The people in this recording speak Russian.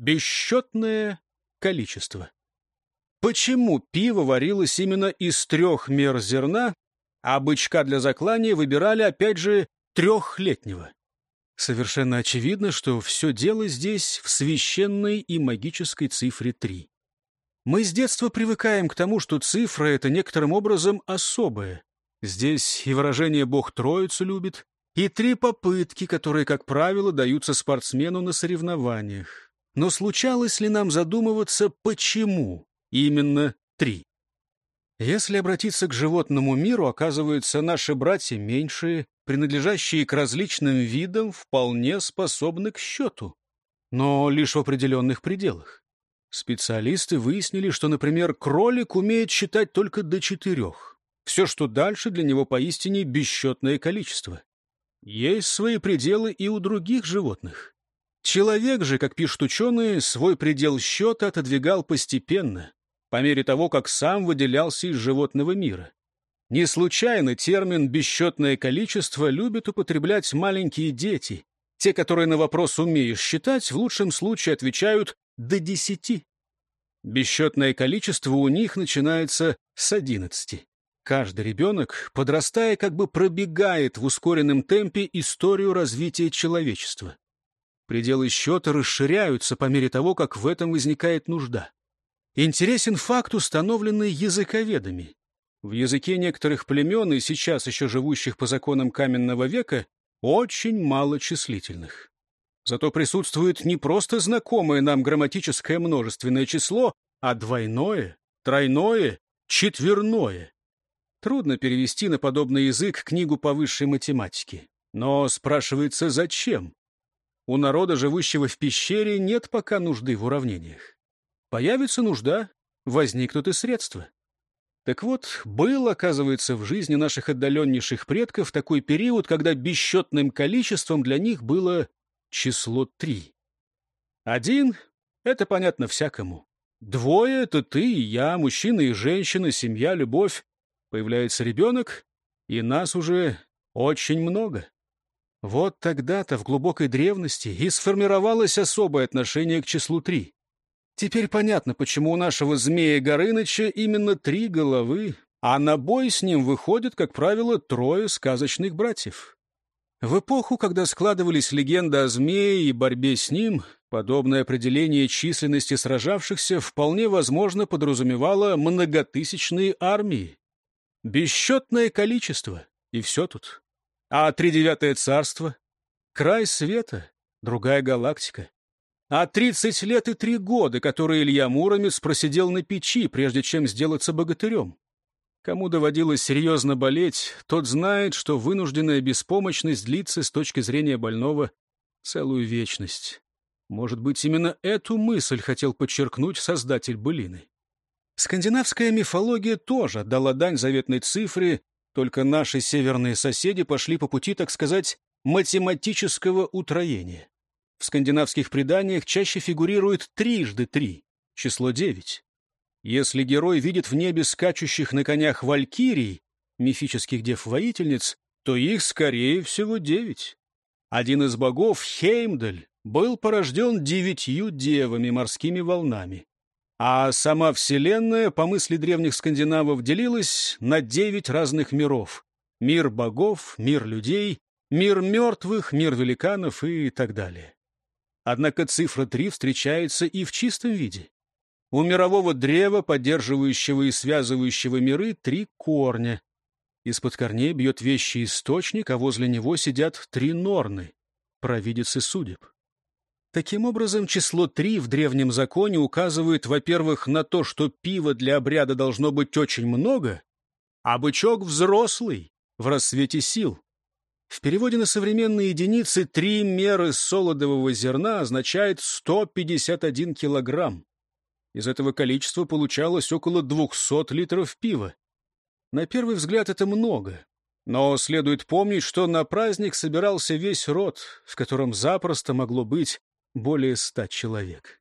Бесчетное количество. Почему пиво варилось именно из трех мер зерна, а бычка для заклания выбирали, опять же, трехлетнего? Совершенно очевидно, что все дело здесь в священной и магической цифре три. Мы с детства привыкаем к тому, что цифра — это некоторым образом особая. Здесь и выражение «Бог Троицу любит», и три попытки, которые, как правило, даются спортсмену на соревнованиях. Но случалось ли нам задумываться, почему именно три? Если обратиться к животному миру, оказывается, наши братья меньшие, принадлежащие к различным видам, вполне способны к счету, но лишь в определенных пределах. Специалисты выяснили, что, например, кролик умеет считать только до четырех. Все, что дальше, для него поистине бесчетное количество. Есть свои пределы и у других животных. Человек же, как пишут ученые, свой предел счета отодвигал постепенно, по мере того, как сам выделялся из животного мира. Не случайно термин «бесчетное количество» любят употреблять маленькие дети. Те, которые на вопрос «умеешь считать», в лучшем случае отвечают «до десяти». Бесчетное количество у них начинается с одиннадцати. Каждый ребенок, подрастая, как бы пробегает в ускоренном темпе историю развития человечества. Пределы счета расширяются по мере того, как в этом возникает нужда. Интересен факт, установленный языковедами. В языке некоторых племен и сейчас еще живущих по законам каменного века очень мало числительных. Зато присутствует не просто знакомое нам грамматическое множественное число, а двойное, тройное, четверное. Трудно перевести на подобный язык книгу по высшей математике. Но спрашивается, зачем? У народа, живущего в пещере, нет пока нужды в уравнениях. Появится нужда, возникнут и средства. Так вот, был, оказывается, в жизни наших отдаленнейших предков такой период, когда бесчетным количеством для них было число три. Один — это понятно всякому. Двое — это ты и я, мужчина и женщина, семья, любовь. Появляется ребенок, и нас уже очень много. Вот тогда-то, в глубокой древности, и сформировалось особое отношение к числу три. Теперь понятно, почему у нашего змея Горыныча именно три головы, а на бой с ним выходит, как правило, трое сказочных братьев. В эпоху, когда складывались легенды о змее и борьбе с ним, подобное определение численности сражавшихся вполне возможно подразумевало многотысячные армии. Бесчетное количество, и все тут. А тридевятое царство? Край света, другая галактика. А тридцать лет и три года, которые Илья Муромец просидел на печи, прежде чем сделаться богатырем. Кому доводилось серьезно болеть, тот знает, что вынужденная беспомощность длится с точки зрения больного целую вечность. Может быть, именно эту мысль хотел подчеркнуть создатель былины. Скандинавская мифология тоже дала дань заветной цифре, только наши северные соседи пошли по пути, так сказать, математического утроения. В скандинавских преданиях чаще фигурирует трижды три, число девять. Если герой видит в небе скачущих на конях валькирий, мифических дев-воительниц, то их, скорее всего, девять. Один из богов, Хеймдаль, был порожден девятью девами морскими волнами. А сама Вселенная, по мысли древних скандинавов, делилась на девять разных миров. Мир богов, мир людей, мир мертвых, мир великанов и так далее. Однако цифра три встречается и в чистом виде. У мирового древа, поддерживающего и связывающего миры, три корня. Из-под корней бьет вещий источник, а возле него сидят три норны, провидицы судеб. Таким образом, число три в древнем законе указывает, во-первых, на то, что пива для обряда должно быть очень много, а бычок взрослый, в рассвете сил. В переводе на современные единицы три меры солодового зерна означает 151 килограмм. Из этого количества получалось около 200 литров пива. На первый взгляд это много, но следует помнить, что на праздник собирался весь род, в котором запросто могло быть более ста человек.